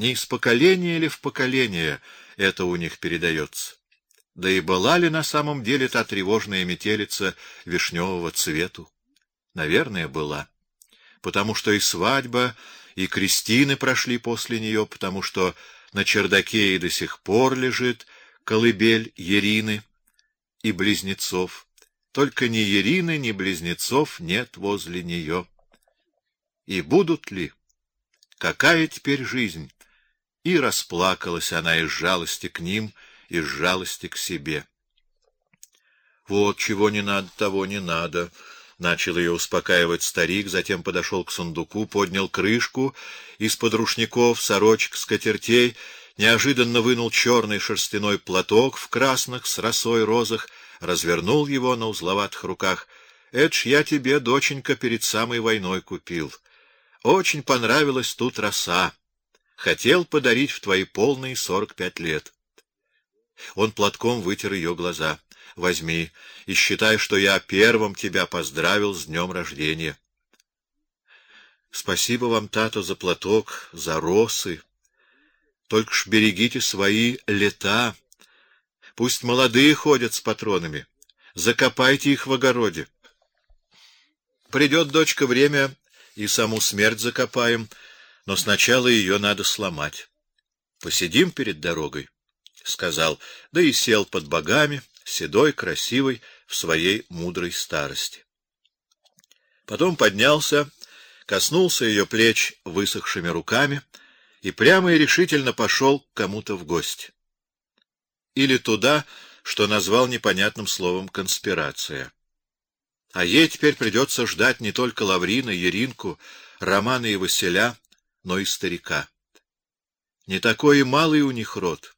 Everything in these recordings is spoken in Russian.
Не из поколения ли в поколение это у них передается? Да и была ли на самом деле та тревожная метелица вишневого цвету? Наверное, была. Потому что и свадьба, и крестины прошли после нее, потому что на чердаке и до сих пор лежит колыбель Ерины и близнецов. Только ни Ерины, ни близнецов нет возле нее. И будут ли? Какая теперь жизнь? И расплакалась она из жалости к ним, из жалости к себе. Вот чего не надо, того не надо, начал ее успокаивать старик, затем подошел к сундуку, поднял крышку из-под рушников, сорочек, скатертей, неожиданно вынул черный шерстяной платок в красных с росой розах, развернул его на узловатых руках. Это я тебе, доченька, перед самой войной купил. Очень понравилась тут роса. Хотел подарить в твои полные сорок пять лет. Он платком вытер ее глаза. Возьми и считай, что я первым тебя поздравил с днем рождения. Спасибо вам, тато, за платок, за росы. Только ж берегите свои лета. Пусть молодые ходят с патронами. Закопайте их в огороде. Придет, дочка, время, и саму смерть закопаем, но сначала ее надо сломать. Посидим перед дорогой, сказал, да и сел под богами, седой, красивый, в своей мудрой старости. Потом поднялся, коснулся ее плеч высохшими руками и прямо и решительно пошел к кому-то в гости. Или туда, что назвал непонятным словом конспирация. А ей теперь придется ждать не только Лаврина, Еринку, Романа и Василя, но и старика. Не такой и малый у них род,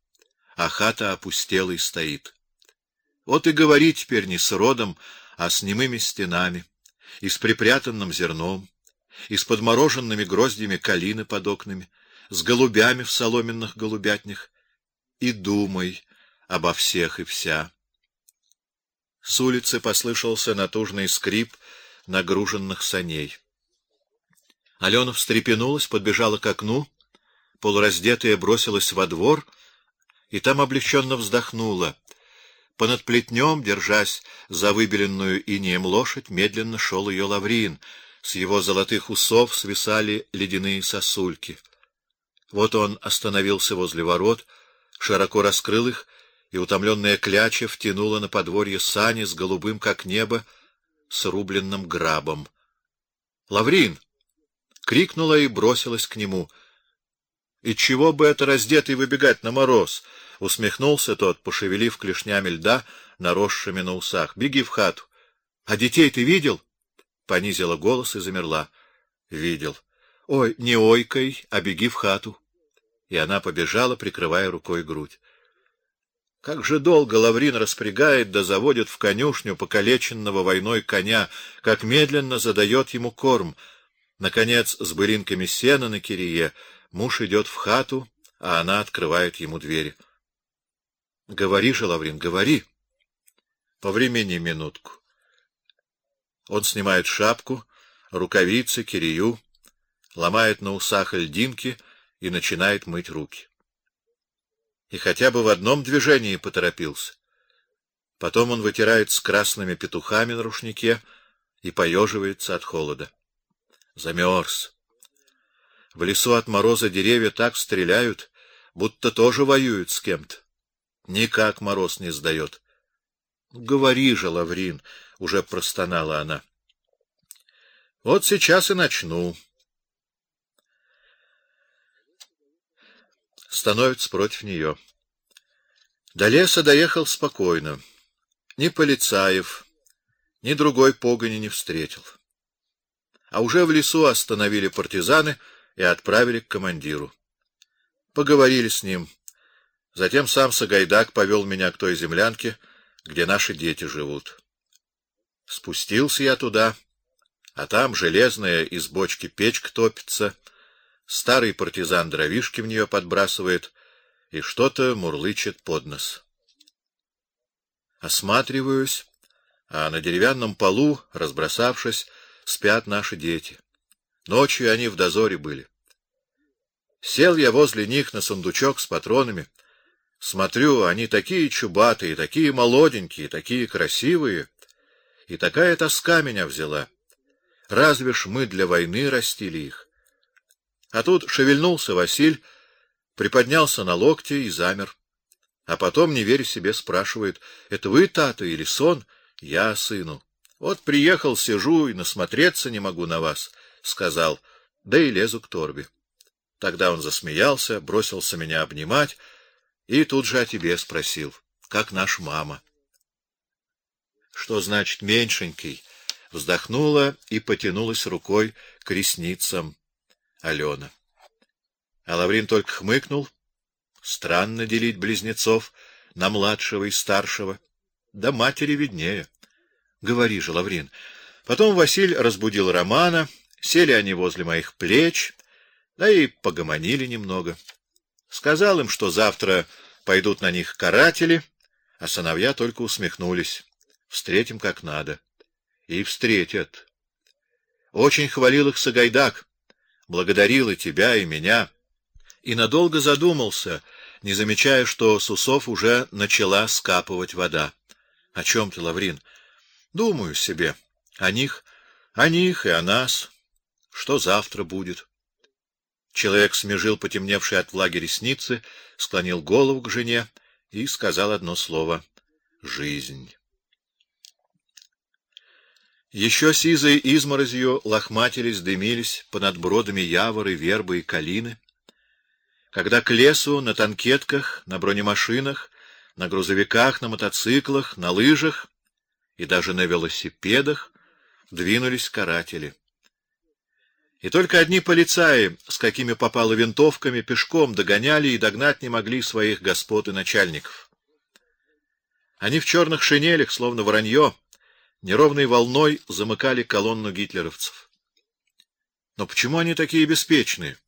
а хата опустелой стоит. Вот и говори теперь не с родом, а с немыми стенами, и с припрятанным зерном, и с подмороженными гроздьями калины под окнами, с голубями в соломенных голубятнях, и думай обо всех и вся. С улицы послышался натужный скрип нагруженных саней. Алена встрепенулась, подбежала к окну, полураздетая бросилась во двор и там облегченно вздохнула. Понад плетнем, держась за выбеленную инеем лошадь, медленно шел ее Лаврин. С его золотых усов свисали ледяные сосульки. Вот он остановился возле ворот, широко раскрыл их, и утомленная кляча втянула на подворье сани с голубым как небо, с рубленным грабом. Лаврин крикнула и бросилась к нему. И чего бы это раздетый выбегать на мороз? усмехнулся тот, пошевелив клешнями льда, наросшими на усах. Беги в хату. А детей ты видел? понизила голос и замерла. Видел. Ой, не ойкой, а беги в хату. И она побежала, прикрывая рукой грудь. Как же долго Лаврин распрягает да заводит в конюшню покалеченного войной коня, как медленно задает ему корм. Наконец, с былинками сена на кирие, муж идет в хату, а она открывает ему двери. Говори же, Лаврин, говори. По времени минутку. Он снимает шапку, рукавицы, кирию, ломает на усах льдинки и начинает мыть руки и хотя бы в одном движении поторопился. Потом он вытирает с красными петухами на рушнике и поеживается от холода. Замерз. В лесу от мороза деревья так стреляют, будто тоже воюют с кем-то. Никак мороз не сдает. Говори же, Лаврин, уже простонала она. Вот сейчас и начну. становится против нее. До леса доехал спокойно. Ни полицаев, ни другой погони не встретил. А уже в лесу остановили партизаны и отправили к командиру. Поговорили с ним. Затем сам Сагайдак повел меня к той землянке, где наши дети живут. Спустился я туда, а там железная из бочки печка топится, Старый партизан дровишки в нее подбрасывает и что-то мурлычет под нос. Осматриваюсь, а на деревянном полу, разбросавшись, спят наши дети. Ночью они в дозоре были. Сел я возле них на сундучок с патронами. Смотрю, они такие чубатые, такие молоденькие, такие красивые. И такая тоска меня взяла. Разве ж мы для войны растили их? А тут шевельнулся Василь, приподнялся на локте и замер. А потом, не веря себе, спрашивает: "Это вы, тата, или сон?" "Я, сыну. Вот приехал, сижу и насмотреться не могу на вас", сказал. Да и лезу к торбе. Тогда он засмеялся, бросился меня обнимать и тут же о тебе спросил: "Как наш мама?" Что значит меньшенький? Вздохнула и потянулась рукой к ресницам. Алена. А Лаврин только хмыкнул. Странно делить близнецов на младшего и старшего. Да матери виднее. Говори же, Лаврин. Потом Василь разбудил Романа, сели они возле моих плеч, да и погомонили немного. Сказал им, что завтра пойдут на них каратели, а сыновья только усмехнулись. Встретим как надо. И встретят. Очень хвалил их Сагайдак благодарил и тебя, и меня, и надолго задумался, не замечая, что с усов уже начала скапывать вода. О чем ты, Лаврин? Думаю себе о них, о них и о нас. Что завтра будет? Человек смежил потемневшие от влаги ресницы, склонил голову к жене и сказал одно слово: жизнь. Еще сизой изморозью лохматились, дымились понад бродами яворы, вербы и калины. Когда к лесу на танкетках, на бронемашинах, на грузовиках, на мотоциклах, на лыжах и даже на велосипедах двинулись каратели. И только одни полицаи, с какими попало винтовками, пешком догоняли и догнать не могли своих господ и начальников. Они в черных шинелях, словно воронье, неровной волной замыкали колонну гитлеровцев. Но почему они такие беспечные?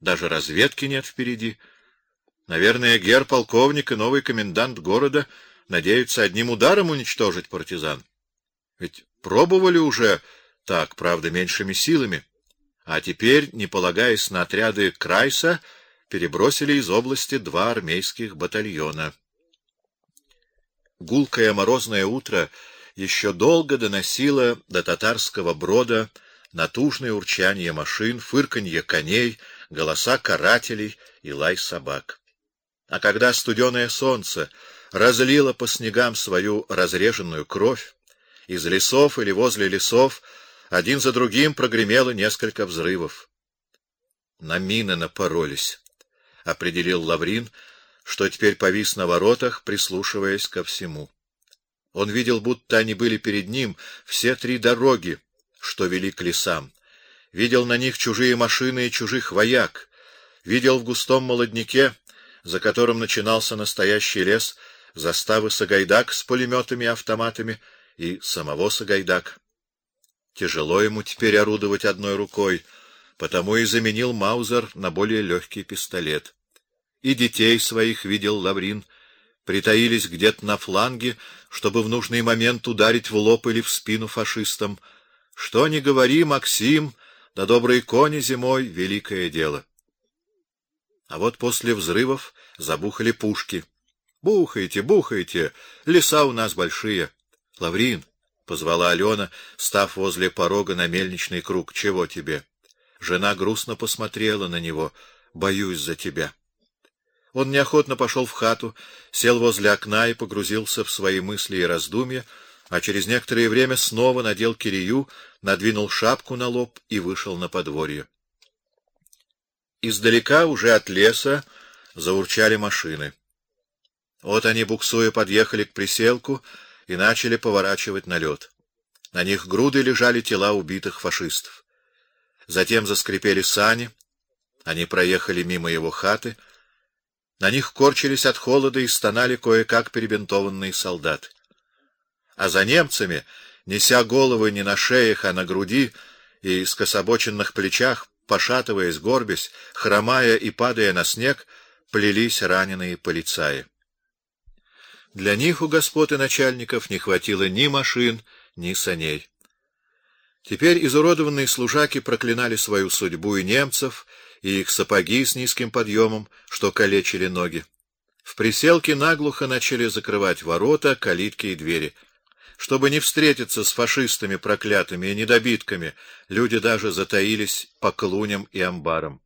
Даже разведки нет впереди. Наверное, гер-полковник и новый комендант города надеются одним ударом уничтожить партизан. Ведь пробовали уже так, правда, меньшими силами, а теперь, не полагаясь на отряды Крайса, перебросили из области два армейских батальона. Гулкое морозное утро еще долго доносило до татарского брода натужное урчание машин, фырканье коней, голоса карателей и лай собак. А когда студеное солнце разлило по снегам свою разреженную кровь, из лесов или возле лесов один за другим прогремело несколько взрывов. На мины напоролись, определил Лаврин, что теперь повис на воротах, прислушиваясь ко всему. Он видел, будто они были перед ним все три дороги, что вели к лесам. Видел на них чужие машины и чужих вояк. Видел в густом молодняке, за которым начинался настоящий лес, заставы Сагайдак с пулеметами и автоматами и самого Сагайдак. Тяжело ему теперь орудовать одной рукой, потому и заменил Маузер на более легкий пистолет. И детей своих видел Лаврин притаились где-то на фланге, чтобы в нужный момент ударить в лоб или в спину фашистам. Что ни говори, Максим, да добрые кони зимой великое дело. А вот после взрывов забухали пушки. Бухайте, бухайте, леса у нас большие. Лаврин позвала Алена, став возле порога на мельничный круг. Чего тебе? Жена грустно посмотрела на него. Боюсь за тебя. Он неохотно пошел в хату, сел возле окна и погрузился в свои мысли и раздумья, а через некоторое время снова надел кирию, надвинул шапку на лоб и вышел на подворье. Издалека уже от леса заурчали машины. Вот они буксуя подъехали к приселку и начали поворачивать на лед. На них груды лежали тела убитых фашистов. Затем заскрипели сани. Они проехали мимо его хаты. На них корчились от холода и стонали кое-как перебинтованные солдаты. А за немцами, неся головы не на шеях, а на груди и скособоченных плечах, пошатываясь, горбясь, хромая и падая на снег, плелись раненые полицаи. Для них у господ и начальников не хватило ни машин, ни саней. Теперь изуродованные служаки проклинали свою судьбу и немцев, и их сапоги с низким подъемом, что калечили ноги. В приселке наглухо начали закрывать ворота, калитки и двери. Чтобы не встретиться с фашистами проклятыми и недобитками, люди даже затаились по клуням и амбарам.